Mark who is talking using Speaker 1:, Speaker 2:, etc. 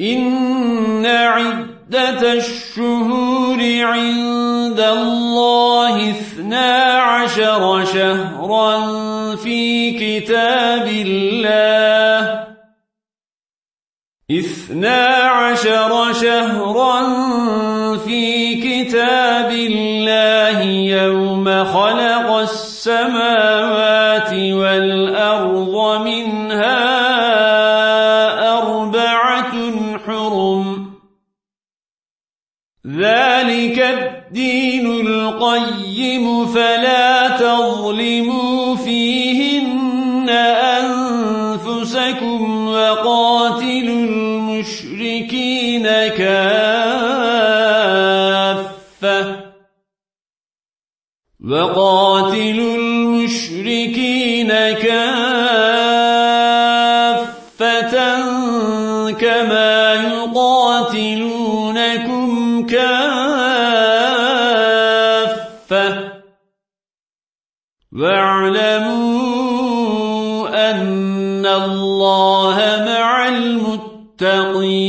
Speaker 1: إن عدة الشهور عند الله اثنا عشر شهرا في كتاب الله اثنا عشر شهرا في كتاب الله يوم خلق السماوات والأرض منها ذلك الدين القيم فلا تظلموا فيهن أنفسكم وقاتلوا المشركين كافة وقاتلوا المشركين كافة كما يقاتلونكم كافة واعلموا أن الله مع المتقين